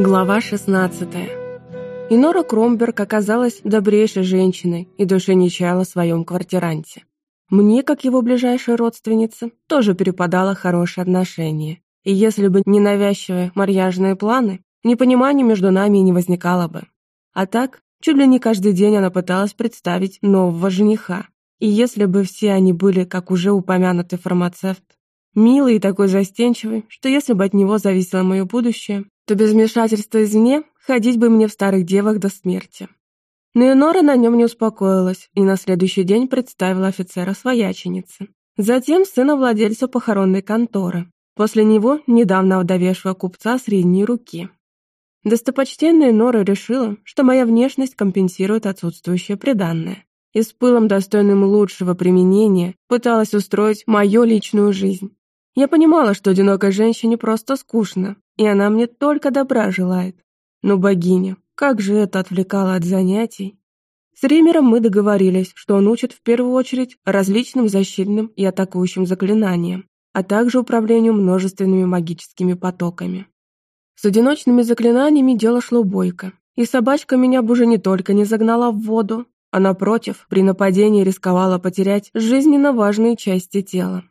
Глава 16 Инора Кромберг оказалась добрейшей женщиной и души не чаяла в своем квартиранте. Мне, как его ближайшей родственнице, тоже перепадало хорошее отношение. И если бы не навязчивые марьяжные планы, непонимания между нами и не возникало бы. А так, чуть ли не каждый день она пыталась представить нового жениха. И если бы все они были, как уже упомянутый фармацевт, милый и такой застенчивый, что если бы от него зависело мое будущее, то без вмешательства извне ходить бы мне в старых девах до смерти. Но Энора на нем не успокоилась и на следующий день представила офицера свояченицы. Затем сына владельца похоронной конторы. После него недавно овдовевшего купца средней руки. Достопочтенная Нора решила, что моя внешность компенсирует отсутствующее приданное. И с пылом, достойным лучшего применения, пыталась устроить мою личную жизнь. Я понимала, что одинокой женщине просто скучно, и она мне только добра желает. Но богиня, как же это отвлекало от занятий. С Римером мы договорились, что он учит в первую очередь различным защитным и атакующим заклинаниям, а также управлению множественными магическими потоками. С одиночными заклинаниями дело шло бойко, и собачка меня бы уже не только не загнала в воду, а напротив, при нападении рисковала потерять жизненно важные части тела.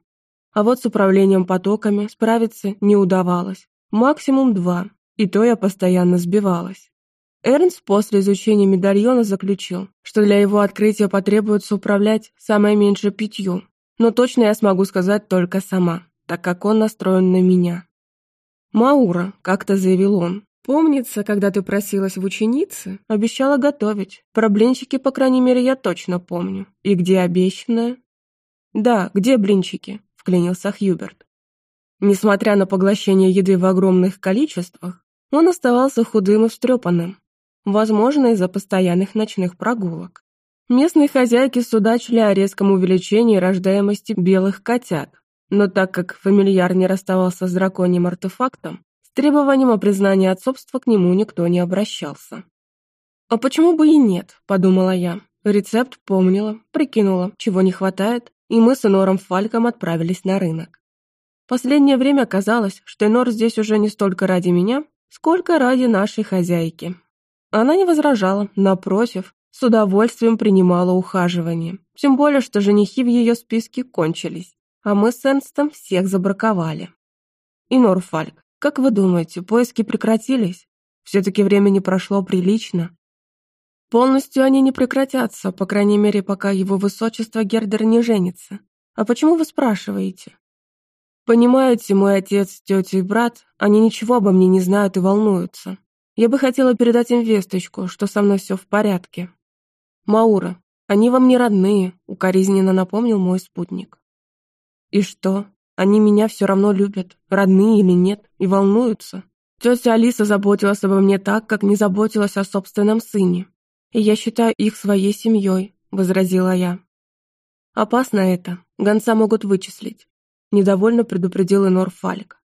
А вот с управлением потоками справиться не удавалось, Максимум два, и то я постоянно сбивалась. Эрнст после изучения медальона заключил, что для его открытия потребуется управлять самое меньше пятью, но точно я смогу сказать только сама, так как он настроен на меня. «Маура», — как-то заявил он, — «помнится, когда ты просилась в ученицы, обещала готовить. Про блинчики, по крайней мере, я точно помню. И где обещанное?» «Да, где блинчики?» — вклинился Хьюберт. Несмотря на поглощение еды в огромных количествах, он оставался худым и встрепанным, возможно, из-за постоянных ночных прогулок. Местные хозяйки судачили о резком увеличении рождаемости белых котят, но так как фамильяр не расставался с драконьим артефактом, с требованием о признании отцовства к нему никто не обращался. «А почему бы и нет?» – подумала я. Рецепт помнила, прикинула, чего не хватает, и мы с Энором Фальком отправились на рынок. Последнее время казалось, что Энор здесь уже не столько ради меня, сколько ради нашей хозяйки. Она не возражала, напротив, с удовольствием принимала ухаживание, тем более, что женихи в ее списке кончились, а мы с Энстом всех забраковали. И Норфальк, как вы думаете, поиски прекратились? Все-таки времени прошло прилично. Полностью они не прекратятся, по крайней мере, пока его высочество Гердер не женится. А почему вы спрашиваете? Понимаете, мой отец, тетя и брат, они ничего обо мне не знают и волнуются. Я бы хотела передать им весточку, что со мной все в порядке. Маура, они вам не родные, укоризненно напомнил мой спутник. И что? Они меня все равно любят, родные или нет, и волнуются. Тетя Алиса заботилась обо мне так, как не заботилась о собственном сыне. И я считаю их своей семьей, возразила я. Опасно это, гонца могут вычислить. Недовольно предупредил Энор Фальк.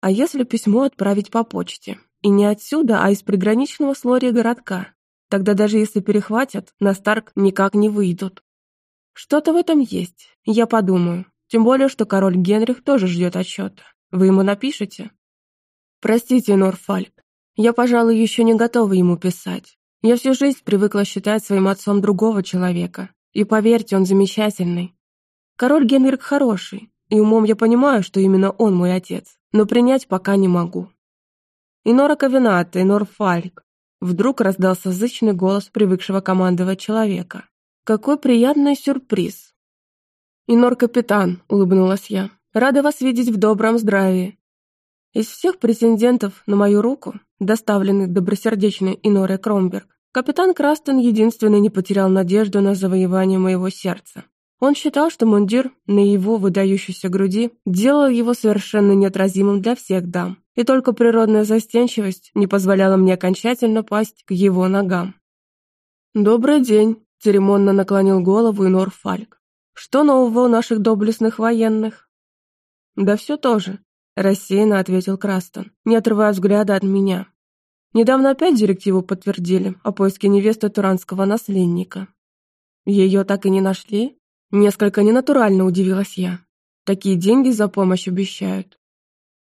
А если письмо отправить по почте? И не отсюда, а из приграничного с городка. Тогда даже если перехватят, на Старк никак не выйдут. Что-то в этом есть, я подумаю. Тем более, что король Генрих тоже ждет отчета. Вы ему напишете? Простите, Норфальк, я, пожалуй, еще не готова ему писать. Я всю жизнь привыкла считать своим отцом другого человека. И поверьте, он замечательный. Король Генрих хороший, и умом я понимаю, что именно он мой отец, но принять пока не могу. Инора Ковената, Инор Фальк. Вдруг раздался зычный голос привыкшего командовать человека. Какой приятный сюрприз. Инор Капитан, улыбнулась я. Рада вас видеть в добром здравии. Из всех претендентов на мою руку, доставленных добросердечной Инорой Кромберг, капитан Крастон единственный не потерял надежду на завоевание моего сердца. Он считал, что мундир на его выдающейся груди делал его совершенно неотразимым для всех дам, и только природная застенчивость не позволяла мне окончательно пасть к его ногам. «Добрый день», — церемонно наклонил голову Инор Фальк. «Что нового у наших доблестных военных?» «Да все тоже», — рассеянно ответил Крастон, не отрывая взгляда от меня. «Недавно опять директиву подтвердили о поиске невесты туранского наследника. Ее так и не нашли?» Несколько ненатурально удивилась я. Такие деньги за помощь обещают.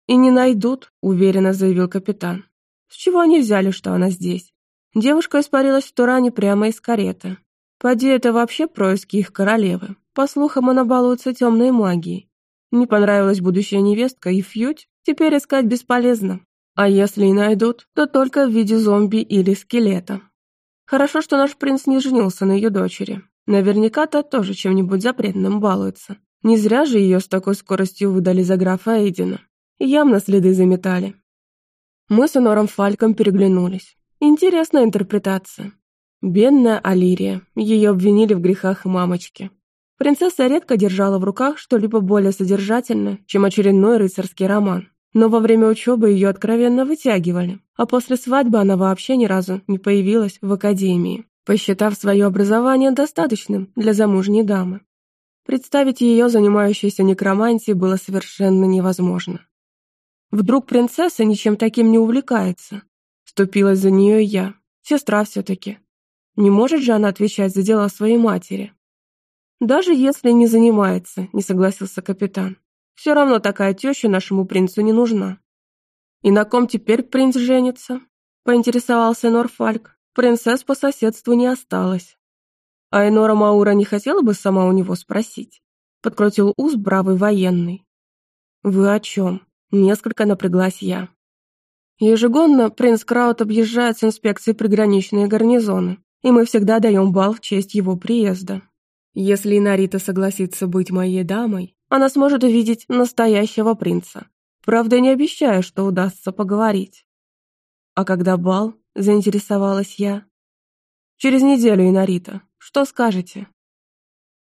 «И не найдут», — уверенно заявил капитан. С чего они взяли, что она здесь? Девушка испарилась в Туране прямо из кареты. Поди, это вообще происки их королевы. По слухам, она балуется темной магией. Не понравилась будущая невестка и фьють, теперь искать бесполезно. А если и найдут, то только в виде зомби или скелета. Хорошо, что наш принц не женился на ее дочери. Наверняка та тоже чем-нибудь запретным балуется. Не зря же ее с такой скоростью выдали за графа Эйдена. Явно следы заметали. Мы с Энором Фальком переглянулись. Интересная интерпретация. Бедная Алирия. Ее обвинили в грехах мамочки. Принцесса редко держала в руках что-либо более содержательное, чем очередной рыцарский роман. Но во время учебы ее откровенно вытягивали, а после свадьбы она вообще ни разу не появилась в академии, посчитав свое образование достаточным для замужней дамы. Представить ее, занимающейся некромантией, было совершенно невозможно. Вдруг принцесса ничем таким не увлекается? Вступилась за нее я, сестра все-таки. Не может же она отвечать за дела своей матери? Даже если не занимается, не согласился капитан. Все равно такая теща нашему принцу не нужна. И на ком теперь принц женится? Поинтересовался Норфальк. Принцесс по соседству не осталось. А Энора Маура не хотела бы сама у него спросить? Подкрутил ус бравый военный. Вы о чем? Несколько напряглась я. Ежегодно принц Краут объезжает с инспекцией приграничные гарнизоны, и мы всегда даем бал в честь его приезда. Если Инарита согласится быть моей дамой, она сможет увидеть настоящего принца. Правда, не обещаю, что удастся поговорить. А когда бал, заинтересовалась я. Через неделю, Инарита. Что скажете?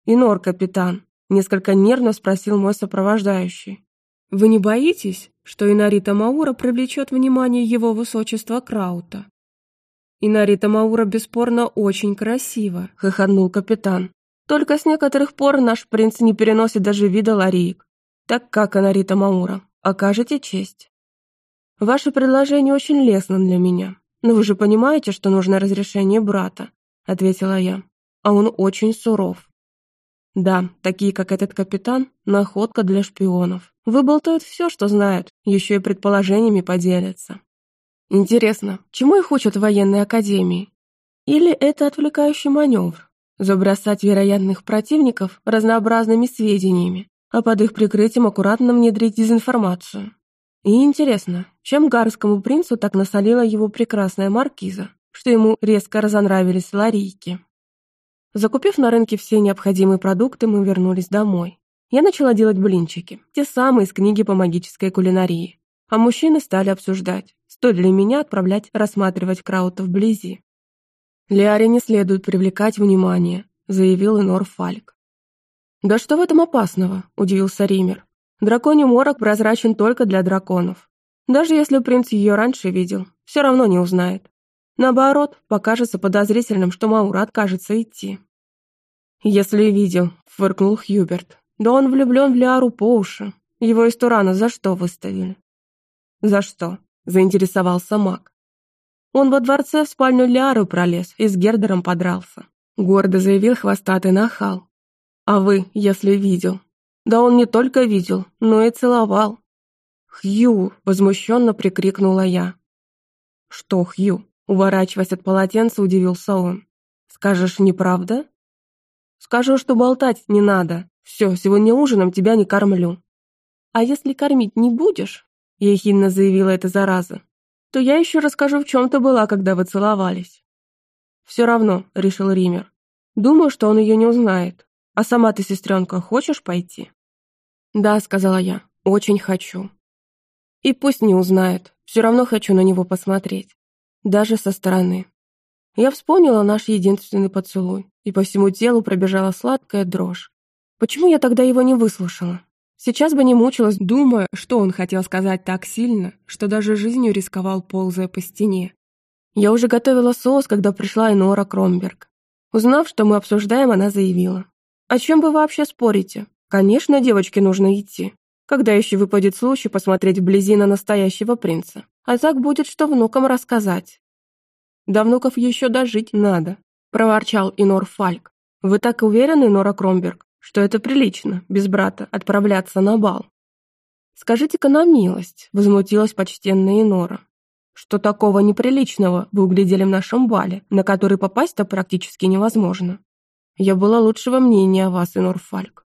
Инор, капитан, несколько нервно спросил мой сопровождающий. Вы не боитесь, что Инарита Маура привлечет внимание его высочества Краута? Инарита Маура бесспорно очень красива, хохотнул капитан. Только с некоторых пор наш принц не переносит даже вида лариек. Так как, Анарита Маура, окажете честь. Ваше предложение очень лестно для меня, но вы же понимаете, что нужно разрешение брата, ответила я. А он очень суров. Да, такие, как этот капитан, находка для шпионов. Выболтают все, что знают, еще и предположениями поделятся. Интересно, чему их учат в военной академии? Или это отвлекающий маневр? Забросать вероятных противников разнообразными сведениями, а под их прикрытием аккуратно внедрить дезинформацию. И интересно, чем гарскому принцу так насолила его прекрасная маркиза, что ему резко разонравились ларийки. Закупив на рынке все необходимые продукты, мы вернулись домой. Я начала делать блинчики, те самые из книги по магической кулинарии. А мужчины стали обсуждать, стоит ли меня отправлять рассматривать Краута вблизи. «Лиаре не следует привлекать внимание», — заявил Инор Фальк. «Да что в этом опасного?» — удивился Ример. «Драконий морок прозрачен только для драконов. Даже если принц ее раньше видел, все равно не узнает. Наоборот, покажется подозрительным, что Маура откажется идти». «Если видел», — фыркнул Хьюберт. «Да он влюблен в Лиару по уши. Его из Турана за что выставили?» «За что?» — заинтересовался маг. Он во дворце в спальню Ляры пролез и с Гердером подрался. Гордо заявил хвостатый нахал. А вы, если видел. Да он не только видел, но и целовал. «Хью!» — возмущенно прикрикнула я. «Что, Хью?» — уворачиваясь от полотенца, удивился он. «Скажешь, неправда?» «Скажу, что болтать не надо. Все, сегодня ужином тебя не кормлю». «А если кормить не будешь?» — ехидно заявила эта зараза то я еще расскажу, в чем ты была, когда вы целовались». «Все равно», — решил Ример. «Думаю, что он ее не узнает. А сама ты, сестренка, хочешь пойти?» «Да», — сказала я, — «очень хочу». «И пусть не узнает, все равно хочу на него посмотреть. Даже со стороны». Я вспомнила наш единственный поцелуй, и по всему телу пробежала сладкая дрожь. Почему я тогда его не выслушала? Сейчас бы не мучилась, думая, что он хотел сказать так сильно, что даже жизнью рисковал, ползая по стене. Я уже готовила соус, когда пришла Энора Кромберг. Узнав, что мы обсуждаем, она заявила. «О чем вы вообще спорите? Конечно, девочке нужно идти. Когда еще выпадет случай посмотреть вблизи на настоящего принца? А так будет, что внукам рассказать». «До внуков еще дожить надо», – проворчал Инор Фальк. «Вы так уверены, Нора Кромберг, что это прилично, без брата, отправляться на бал. «Скажите-ка на милость», — возмутилась почтенная Инора. что такого неприличного вы углядели в нашем бале, на который попасть-то практически невозможно. Я была лучшего мнения о вас, Инор Фальк.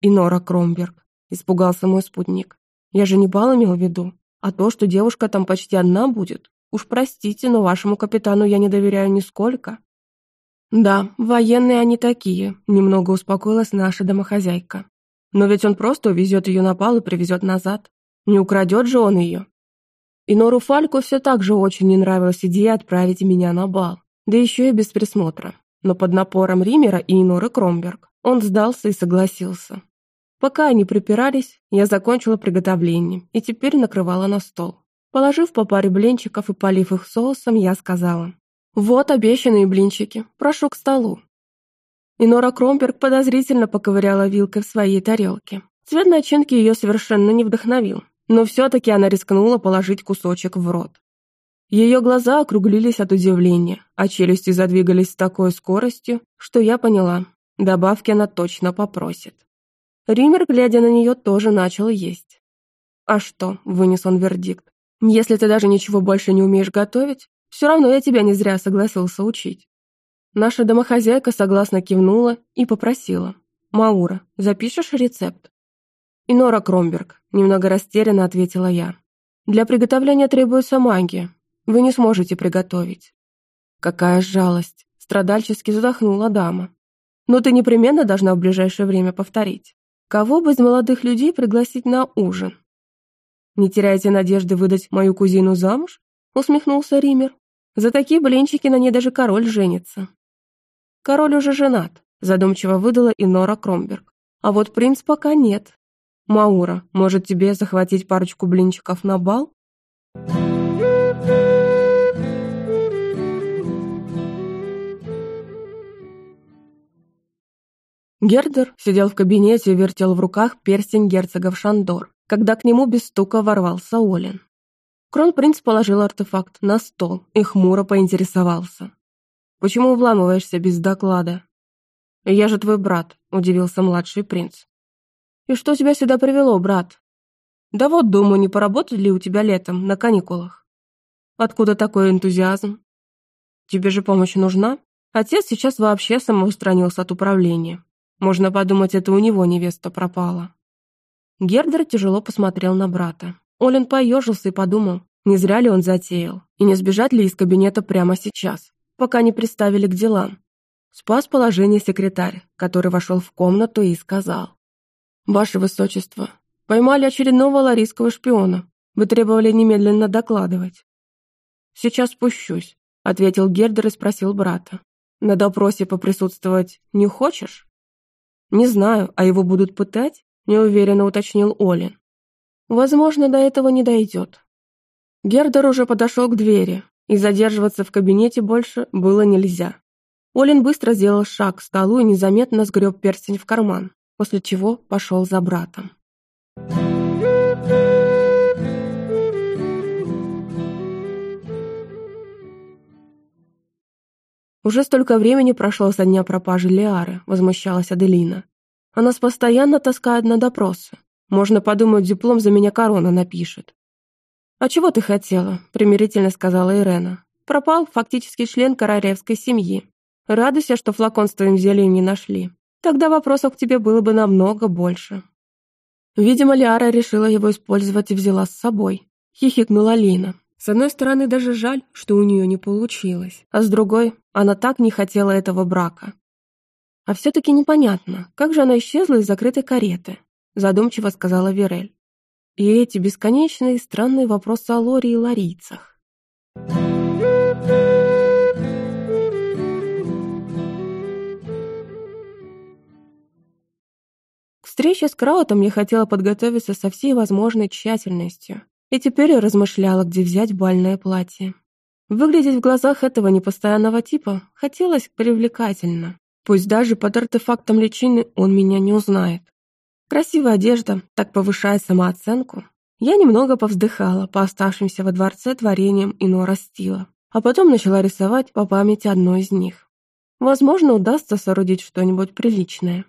Инора Кромберг, испугался мой спутник. Я же не бал имел в виду, а то, что девушка там почти одна будет. Уж простите, но вашему капитану я не доверяю нисколько. Да, военные они такие, немного успокоилась наша домохозяйка. Но ведь он просто увезет ее на бал и привезет назад. Не украдет же он ее. И Нору Фальку все так же очень не нравилась идея отправить меня на бал, да еще и без присмотра. Но под напором Римера и Иноры Кромберг он сдался и согласился. Пока они припирались, я закончила приготовление и теперь накрывала на стол. Положив по паре блинчиков и полив их соусом, я сказала, «Вот обещанные блинчики, прошу к столу». И Нора Кромберг подозрительно поковыряла вилкой в своей тарелке. Цвет начинки ее совершенно не вдохновил, но все-таки она рискнула положить кусочек в рот. Ее глаза округлились от удивления, а челюсти задвигались с такой скоростью, что я поняла, добавки она точно попросит. Ример, глядя на нее, тоже начал есть. «А что?» — вынес он вердикт. «Если ты даже ничего больше не умеешь готовить, все равно я тебя не зря согласился учить». Наша домохозяйка согласно кивнула и попросила. «Маура, запишешь рецепт?» «И Нора Кромберг», — немного растерянно ответила я. «Для приготовления требуется магия. Вы не сможете приготовить». «Какая жалость!» — страдальчески вздохнула дама. «Но ты непременно должна в ближайшее время повторить. Кого бы из молодых людей пригласить на ужин?» «Не теряете надежды выдать мою кузину замуж?» — усмехнулся Ример. «За такие блинчики на ней даже король женится». «Король уже женат», — задумчиво выдала и Нора Кромберг. «А вот принц пока нет. Маура, может тебе захватить парочку блинчиков на бал?» Гердер сидел в кабинете и вертел в руках перстень герцогов Шандор, когда к нему без стука ворвался Олин. Кронпринц положил артефакт на стол и хмуро поинтересовался. «Почему вламываешься без доклада?» «Я же твой брат», — удивился младший принц. «И что тебя сюда привело, брат?» «Да вот, думаю, не поработать ли у тебя летом, на каникулах?» «Откуда такой энтузиазм?» «Тебе же помощь нужна?» Отец сейчас вообще самоустранился от управления. Можно подумать, это у него невеста пропала. Гердер тяжело посмотрел на брата. Олен поежился и подумал, не зря ли он затеял, и не сбежать ли из кабинета прямо сейчас, пока не приставили к делам. Спас положение секретарь, который вошел в комнату и сказал. «Ваше Высочество, поймали очередного ларийского шпиона. Вы требовали немедленно докладывать». «Сейчас спущусь», — ответил Гердер и спросил брата. «На допросе поприсутствовать не хочешь?» «Не знаю, а его будут пытать?» – неуверенно уточнил Олин. «Возможно, до этого не дойдет». Гердер уже подошел к двери, и задерживаться в кабинете больше было нельзя. Олин быстро сделал шаг к столу и незаметно сгреб перстень в карман, после чего пошел за братом. Уже столько времени прошло со дня пропажи Лиары, возмущалась Аделина. Она нас постоянно таскает на допросы. Можно подумать, диплом за меня корона напишет. «А чего ты хотела?» – примирительно сказала Ирена. «Пропал фактически член королевской семьи. Радуйся, что флакон с твоим зельем не нашли. Тогда вопросов к тебе было бы намного больше». Видимо, Лиара решила его использовать и взяла с собой. Хихикнула Лина. С одной стороны, даже жаль, что у нее не получилось, а с другой, она так не хотела этого брака. А все-таки непонятно, как же она исчезла из закрытой кареты, задумчиво сказала Верель. И эти бесконечные странные вопросы о Лоре и ларийцах. К встрече с Краутом я хотела подготовиться со всей возможной тщательностью, и теперь размышляла, где взять бальное платье. Выглядеть в глазах этого непостоянного типа хотелось привлекательно. Пусть даже под артефактом личины он меня не узнает. Красивая одежда так повышает самооценку. Я немного повздыхала по оставшимся во дворце творениям иного стила, а потом начала рисовать по памяти одно из них. Возможно, удастся соорудить что-нибудь приличное.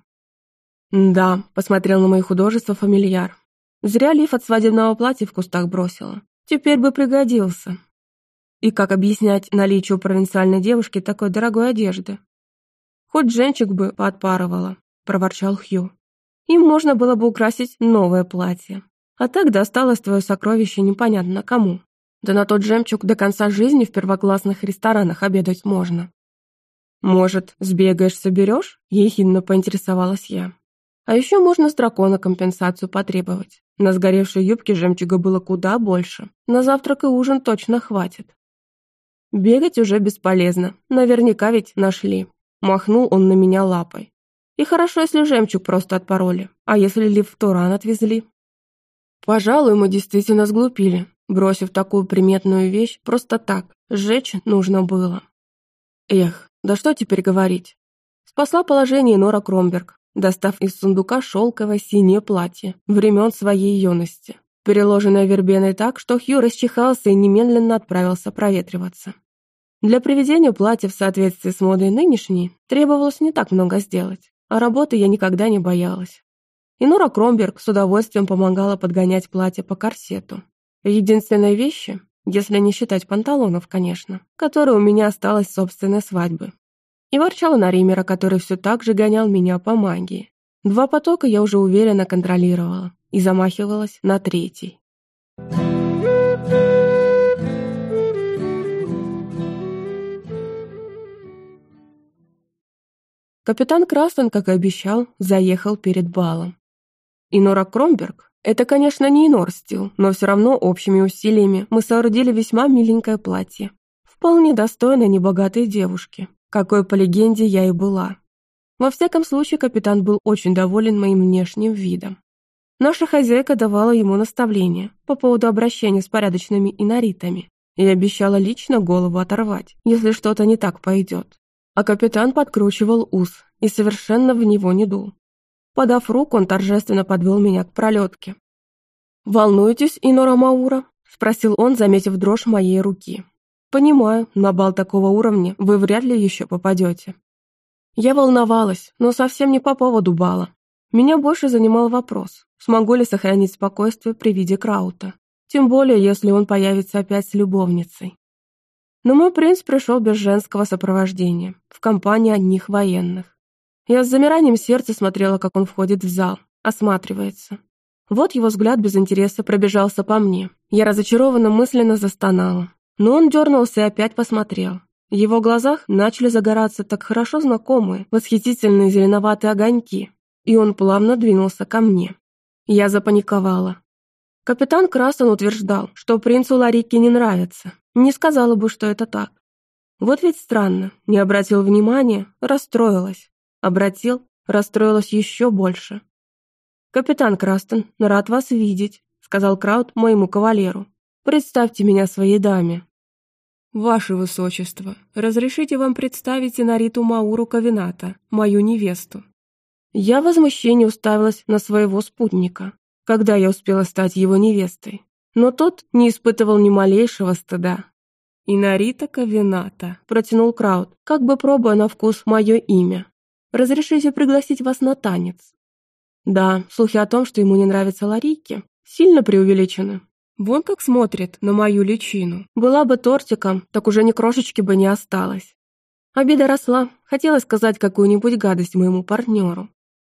«Да», — посмотрел на мои художества фамильяр. Зря лиф от свадебного платья в кустах бросила. Теперь бы пригодился. И как объяснять наличие у провинциальной девушки такой дорогой одежды? Хоть женчик бы подпарывала, проворчал Хью. Им можно было бы украсить новое платье. А так досталось твое сокровище непонятно кому. Да на тот жемчуг до конца жизни в первоклассных ресторанах обедать можно. Может, сбегаешь, соберешь? Ехидно поинтересовалась я. А еще можно с дракона компенсацию потребовать. На сгоревшей юбке жемчуга было куда больше. На завтрак и ужин точно хватит. Бегать уже бесполезно. Наверняка ведь нашли. Махнул он на меня лапой. И хорошо, если жемчуг просто отпороли. А если лив в Туран отвезли? Пожалуй, мы действительно сглупили, бросив такую приметную вещь просто так. Сжечь нужно было. Эх, да что теперь говорить? Спасла положение Нора Кромберг, достав из сундука шелковое синее платье времен своей юности, переложенное вербеной так, что Хью расчихался и немедленно отправился проветриваться. Для приведения платья в соответствии с модой нынешней требовалось не так много сделать, а работы я никогда не боялась. И Нора Кромберг с удовольствием помогала подгонять платье по корсету. Единственной вещи, если не считать панталонов, конечно, которые у меня осталось с собственной свадьбы, и ворчала на Римера, который все так же гонял меня по магии. Два потока я уже уверенно контролировала и замахивалась на третий. Капитан Крастон, как и обещал, заехал перед балом. Инора Кромберг – это, конечно, не Инор Стил, но все равно общими усилиями мы соорудили весьма миленькое платье. Вполне достойное небогатой девушки какой по легенде я и была. Во всяком случае, капитан был очень доволен моим внешним видом. Наша хозяйка давала ему наставления по поводу обращения с порядочными иноритами и обещала лично голову оторвать, если что-то не так пойдет. А капитан подкручивал ус и совершенно в него не дул. Подав руку, он торжественно подвел меня к пролетке. «Волнуетесь, Инора Маура?» – спросил он, заметив дрожь моей руки. Понимаю, на бал такого уровня вы вряд ли еще попадете. Я волновалась, но совсем не по поводу бала. Меня больше занимал вопрос, смогу ли сохранить спокойствие при виде Краута. Тем более, если он появится опять с любовницей. Но мой принц пришел без женского сопровождения, в компании одних военных. Я с замиранием сердца смотрела, как он входит в зал, осматривается. Вот его взгляд без интереса пробежался по мне. Я разочарованно мысленно застонала. Но он дернулся и опять посмотрел. В его глазах начали загораться так хорошо знакомые, восхитительные зеленоватые огоньки, и он плавно двинулся ко мне. Я запаниковала. Капитан Крастон утверждал, что принцу Ларики не нравится. Не сказала бы, что это так. Вот ведь странно, не обратил внимания, расстроилась. Обратил, расстроилась еще больше. «Капитан Крастон, рад вас видеть», — сказал Краут моему кавалеру. Представьте меня своей даме». «Ваше Высочество, разрешите вам представить Инариту Мауру Кавината, мою невесту». Я в возмущении уставилась на своего спутника, когда я успела стать его невестой. Но тот не испытывал ни малейшего стыда. «Инарита Кавината», — протянул Краут, как бы пробуя на вкус мое имя. «Разрешите пригласить вас на танец?» Да, слухи о том, что ему не нравятся ларики, сильно преувеличены. Вон как смотрит на мою личину. Была бы тортиком, так уже ни крошечки бы не осталось. Обида росла, хотела сказать какую-нибудь гадость моему партнеру.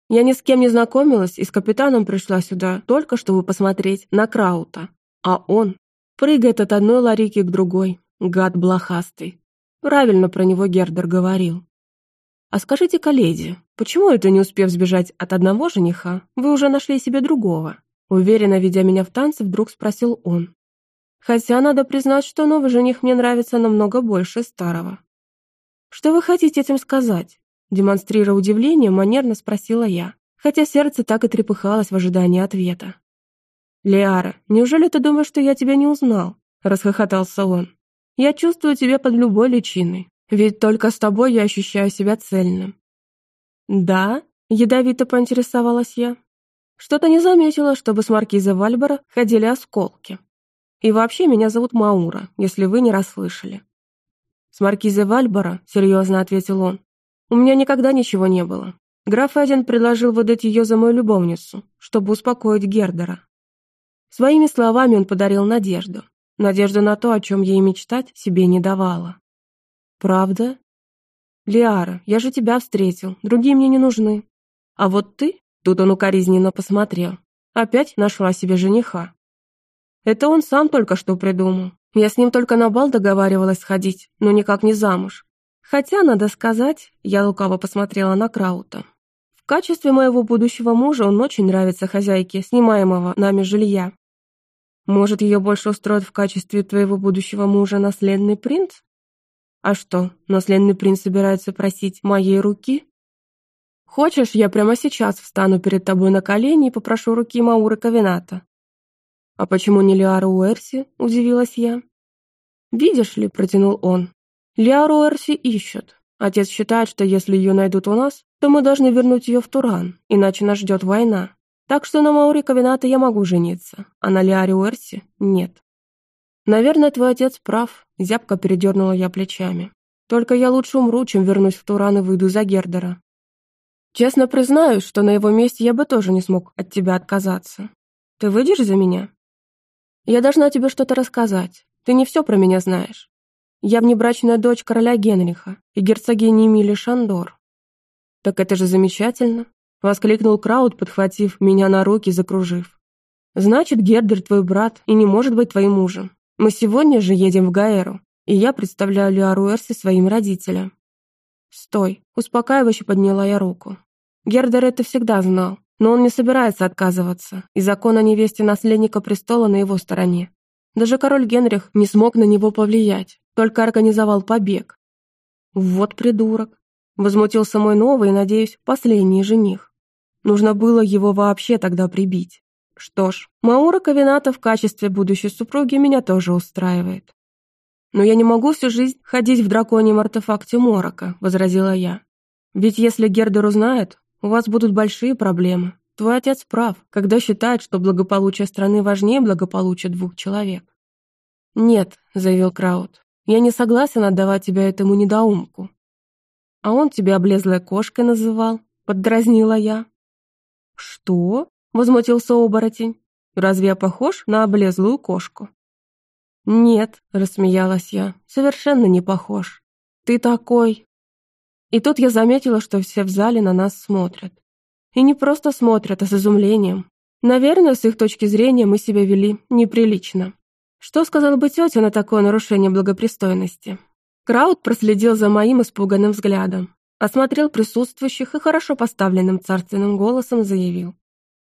Я ни с кем не знакомилась и с капитаном пришла сюда только чтобы посмотреть на Краута. А он прыгает от одной ларики к другой, гад блохастый. Правильно про него Гердер говорил. А скажите-ка, леди, почему это не успев сбежать от одного жениха, вы уже нашли себе другого? Уверенно ведя меня в танцы, вдруг спросил он. Хотя надо признать, что новый жених мне нравится намного больше старого. «Что вы хотите этим сказать?» Демонстрируя удивление, манерно спросила я, хотя сердце так и трепыхалось в ожидании ответа. «Лиара, неужели ты думаешь, что я тебя не узнал?» – расхохотался он. «Я чувствую тебя под любой личиной, ведь только с тобой я ощущаю себя цельным». «Да?» – ядовито поинтересовалась я. Что-то не заметила, чтобы с маркиза Вальбора ходили осколки. И вообще меня зовут Маура, если вы не расслышали. С маркиза Вальбора, серьезно ответил он, у меня никогда ничего не было. Граф Эдин предложил выдать ее за мою любовницу, чтобы успокоить Гердера. Своими словами он подарил надежду. Надежда на то, о чем ей мечтать, себе не давала. «Правда?» «Лиара, я же тебя встретил, другие мне не нужны. А вот ты, тут он укоризненно посмотрел, опять нашла себе жениха. Это он сам только что придумал. Я с ним только на бал договаривалась сходить, но никак не замуж. Хотя, надо сказать, я лукаво посмотрела на Краута. В качестве моего будущего мужа он очень нравится хозяйке снимаемого нами жилья. Может, ее больше устроит в качестве твоего будущего мужа наследный принц? А что, наследный принц собирается просить моей руки? Хочешь, я прямо сейчас встану перед тобой на колени и попрошу руки Мауры Кавината? А почему не Лиара Уэрси? Удивилась я. Видишь ли, протянул он, Лиару Уэрси ищут. Отец считает, что если ее найдут у нас, то мы должны вернуть ее в Туран, иначе нас ждет война. Так что на Маури Кавината я могу жениться, а на Лиаре Уэрси нет. Наверное, твой отец прав, зябко передернула я плечами. Только я лучше умру, чем вернусь в Туран и выйду за Гердера. Честно признаюсь, что на его месте я бы тоже не смог от тебя отказаться. Ты выйдешь за меня? Я должна тебе что-то рассказать. Ты не все про меня знаешь. Я внебрачная дочь короля Генриха и герцогини Эмили Шандор. Так это же замечательно. Воскликнул Крауд, подхватив меня на руки, закружив. «Значит, Гердер твой брат и не может быть твоим мужем. Мы сегодня же едем в Гаэру, и я представляю Лиару Эрси своим родителям». «Стой!» – успокаивающе подняла я руку. Гердер это всегда знал, но он не собирается отказываться, и закон о невесте наследника престола на его стороне. Даже король Генрих не смог на него повлиять, только организовал побег. Вот придурок. Возмутился мой новый, надеюсь, последний жених. Нужно было его вообще тогда прибить. Что ж, Маура Кавината в качестве будущей супруги меня тоже устраивает. «Но я не могу всю жизнь ходить в драконьем артефакте Морока», — возразила я. «Ведь если Гердер узнает, у вас будут большие проблемы. Твой отец прав, когда считает, что благополучие страны важнее благополучия двух человек». «Нет», — заявил Краут, — «я не согласен отдавать тебя этому недоумку». «А он тебя облезлой кошкой называл», — поддразнила я. «Что?» — возмутился оборотень. «Разве я похож на облезлую кошку?» «Нет», — рассмеялась я, — «совершенно не похож. Ты такой...» И тут я заметила, что все в зале на нас смотрят. И не просто смотрят, а с изумлением. Наверное, с их точки зрения мы себя вели неприлично. Что сказала бы тетя на такое нарушение благопристойности? Крауд проследил за моим испуганным взглядом осмотрел присутствующих и хорошо поставленным царственным голосом заявил.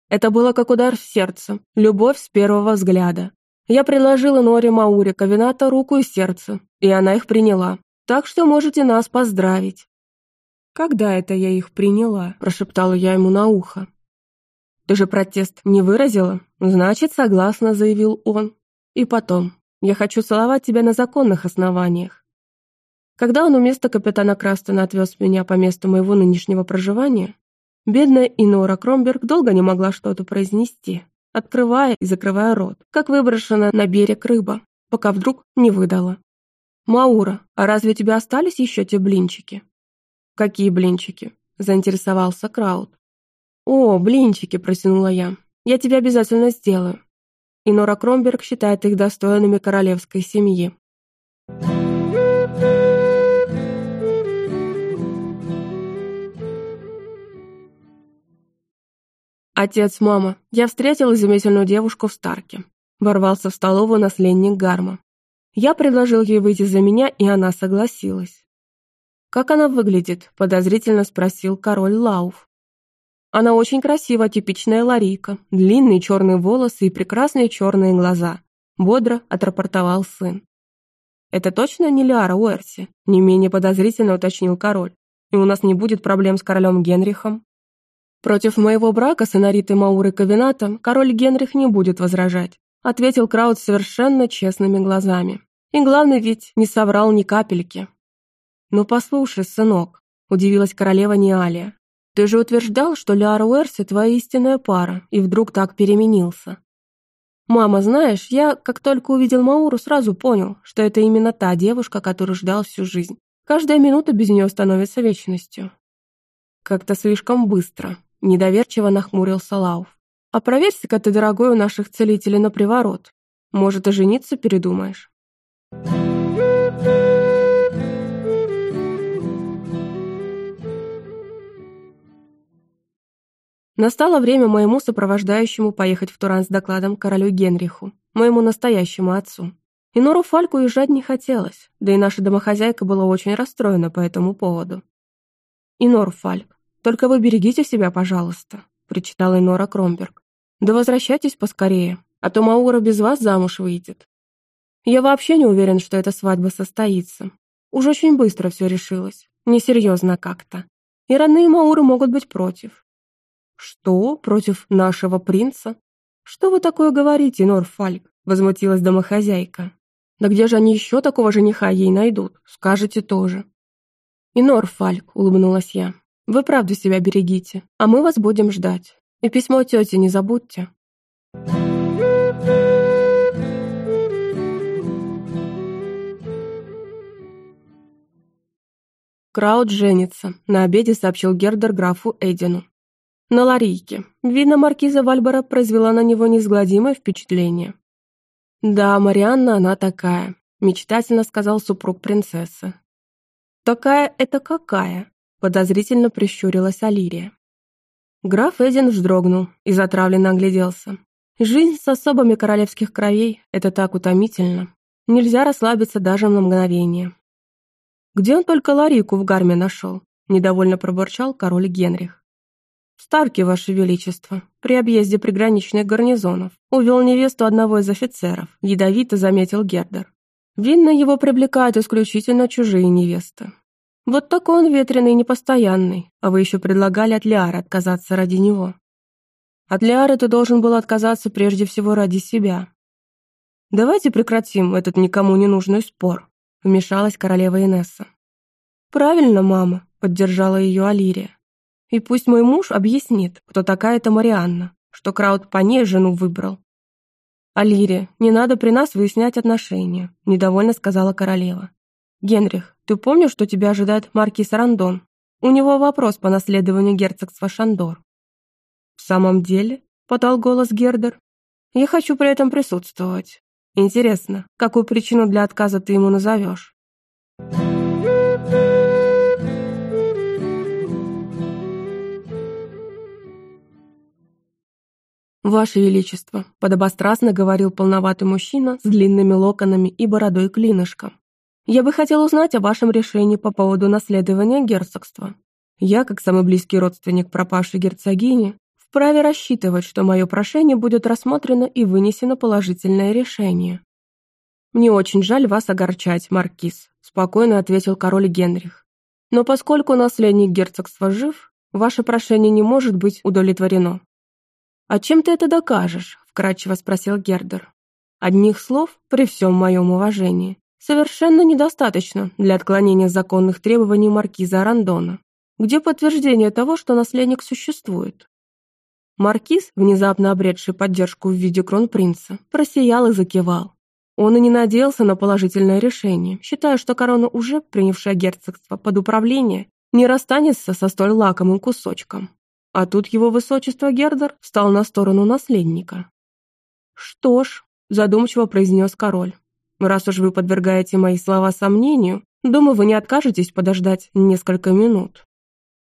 Это было как удар в сердце, любовь с первого взгляда. Я предложила Норе Мауре Кавината руку и сердце, и она их приняла. Так что можете нас поздравить. «Когда это я их приняла?» – прошептала я ему на ухо. «Ты же протест не выразила? Значит, согласна», – заявил он. «И потом, я хочу целовать тебя на законных основаниях. Когда он вместо капитана Крастона отвез меня по месту моего нынешнего проживания, бедная Инора Кромберг долго не могла что-то произнести, открывая и закрывая рот, как выброшена на берег рыба, пока вдруг не выдала. «Маура, а разве у тебя остались еще те блинчики?» «Какие блинчики?» – заинтересовался Краут. «О, блинчики!» – протянула я. «Я тебе обязательно сделаю». И Нора Кромберг считает их достойными королевской семьи. «Отец, мама, я встретил изумительную девушку в Старке». Ворвался в столовую наследник Гарма. Я предложил ей выйти за меня, и она согласилась. «Как она выглядит?» – подозрительно спросил король Лауф. «Она очень красива, типичная ларийка, длинные черные волосы и прекрасные черные глаза», – бодро отрапортовал сын. «Это точно не Лиара Уэрси?» – не менее подозрительно уточнил король. «И у нас не будет проблем с королем Генрихом?» «Против моего брака с Инаритой Маурой Кавината король Генрих не будет возражать», ответил Краут совершенно честными глазами. И главное ведь не соврал ни капельки. «Ну послушай, сынок», – удивилась королева Ниалия, «ты же утверждал, что Лиара Уэрси твоя истинная пара, и вдруг так переменился». «Мама, знаешь, я, как только увидел Мауру, сразу понял, что это именно та девушка, которую ждал всю жизнь. Каждая минута без нее становится вечностью». «Как-то слишком быстро», Недоверчиво нахмурился Лауф. «А проверься-ка ты, дорогой, у наших целителей на приворот. Может, и жениться передумаешь?» Настало время моему сопровождающему поехать в Туран с докладом королю Генриху, моему настоящему отцу. И Нору Фальку уезжать не хотелось, да и наша домохозяйка была очень расстроена по этому поводу. «Инор Фальк, только вы берегите себя, пожалуйста», — причитала Инора Кромберг. «Да возвращайтесь поскорее, а то Маура без вас замуж выйдет». Я вообще не уверен, что эта свадьба состоится. Уж очень быстро все решилось, несерьезно как-то. И родные Мауры могут быть против. «Что? Против нашего принца?» «Что вы такое говорите, Норфальк?» — возмутилась домохозяйка. «Да где же они еще такого жениха ей найдут? Скажете тоже». «И Норфальк», — улыбнулась я, — «вы правда себя берегите, а мы вас будем ждать. И письмо тете не забудьте». Крауд женится, на обеде сообщил Гердер графу Эдину на Ларийке. Видно, маркиза Вальбора произвела на него неизгладимое впечатление. «Да, Марианна она такая», — мечтательно сказал супруг принцессы. «Такая это какая?» — подозрительно прищурилась Алирия. Граф Эдин вздрогнул и затравленно огляделся. Жизнь с особами королевских кровей — это так утомительно. Нельзя расслабиться даже на мгновение. «Где он только Ларику в гарме нашел?» — недовольно пробурчал король Генрих. «Старки, Ваше Величество, при объезде приграничных гарнизонов, увел невесту одного из офицеров», — ядовито заметил Гердер. «Видно, его привлекают исключительно чужие невесты. Вот такой он ветреный и непостоянный, а вы еще предлагали от Лиары отказаться ради него. От Лиары ты должен был отказаться прежде всего ради себя. Давайте прекратим этот никому не нужный спор», — вмешалась королева Инесса. «Правильно, мама», — поддержала ее Алирия. И пусть мой муж объяснит, кто такая эта Марианна, что Крауд по ней жену выбрал. «Алире, не надо при нас выяснять отношения», — недовольно сказала королева. «Генрих, ты помнишь, что тебя ожидает маркиз Рандон? У него вопрос по наследованию герцогства Шандор». «В самом деле?» — подал голос Гердер. «Я хочу при этом присутствовать. Интересно, какую причину для отказа ты ему назовешь?» «Ваше Величество», — подобострастно говорил полноватый мужчина с длинными локонами и бородой клинышком. «Я бы хотел узнать о вашем решении по поводу наследования герцогства. Я, как самый близкий родственник пропавшей герцогини, вправе рассчитывать, что мое прошение будет рассмотрено и вынесено положительное решение». «Мне очень жаль вас огорчать, Маркиз», — спокойно ответил король Генрих. «Но поскольку наследник герцогства жив, ваше прошение не может быть удовлетворено. «А чем ты это докажешь?» — вкратчиво спросил Гердер. «Одних слов, при всем моем уважении, совершенно недостаточно для отклонения законных требований маркиза Арандона. Где подтверждение того, что наследник существует?» Маркиз, внезапно обретший поддержку в виде кронпринца, просиял и закивал. Он и не надеялся на положительное решение, считая, что корона, уже принявшая герцогство под управление, не расстанется со столь лакомым кусочком. А тут его высочество Гердер встал на сторону наследника. «Что ж», — задумчиво произнес король, «раз уж вы подвергаете мои слова сомнению, думаю, вы не откажетесь подождать несколько минут».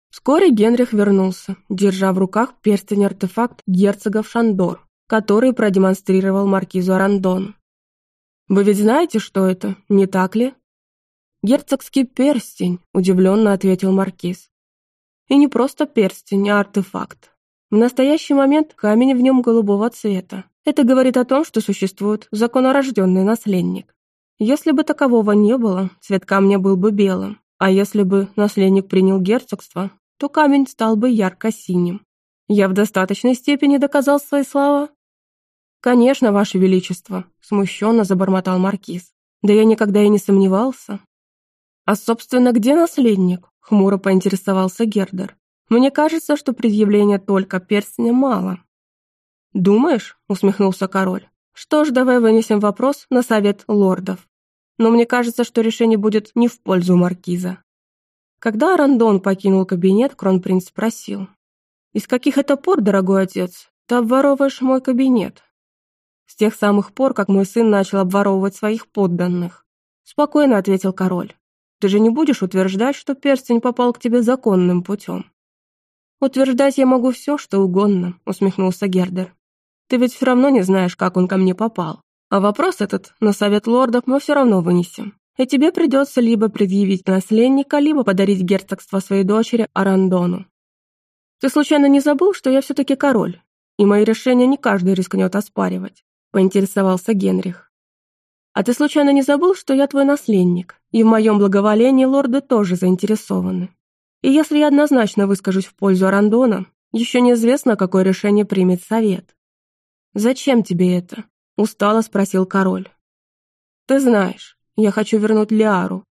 Вскоре Генрих вернулся, держа в руках перстень-артефакт герцогов Шандор, который продемонстрировал маркизу Арандон. «Вы ведь знаете, что это, не так ли?» «Герцогский перстень», — удивленно ответил маркиз. И не просто перстень, а артефакт. В настоящий момент камень в нем голубого цвета. Это говорит о том, что существует законорожденный наследник. Если бы такового не было, цвет камня был бы белым, а если бы наследник принял герцогство, то камень стал бы ярко-синим. Я в достаточной степени доказал свои слова? Конечно, Ваше Величество, смущенно забормотал Маркиз. Да я никогда и не сомневался. А, собственно, где наследник? Хмуро поинтересовался Гердер. «Мне кажется, что предъявления только перстня мало». «Думаешь?» — усмехнулся король. «Что ж, давай вынесем вопрос на совет лордов. Но мне кажется, что решение будет не в пользу маркиза». Когда Рандон покинул кабинет, кронпринц спросил. «Из каких это пор, дорогой отец, ты обворовываешь мой кабинет?» С тех самых пор, как мой сын начал обворовывать своих подданных. Спокойно ответил король. Ты же не будешь утверждать, что перстень попал к тебе законным путем. Утверждать я могу все, что угодно, усмехнулся Гердер. Ты ведь все равно не знаешь, как он ко мне попал. А вопрос этот на совет лордов мы все равно вынесем. И тебе придется либо предъявить наследника, либо подарить герцогство своей дочери Арандону. Ты случайно не забыл, что я все-таки король, и мои решения не каждый рискнет оспаривать?» — поинтересовался Генрих. «А ты случайно не забыл, что я твой наследник, и в моем благоволении лорды тоже заинтересованы? И если я однозначно выскажусь в пользу Арандона, еще неизвестно, какое решение примет совет». «Зачем тебе это?» — устало спросил король. «Ты знаешь, я хочу вернуть Лиару,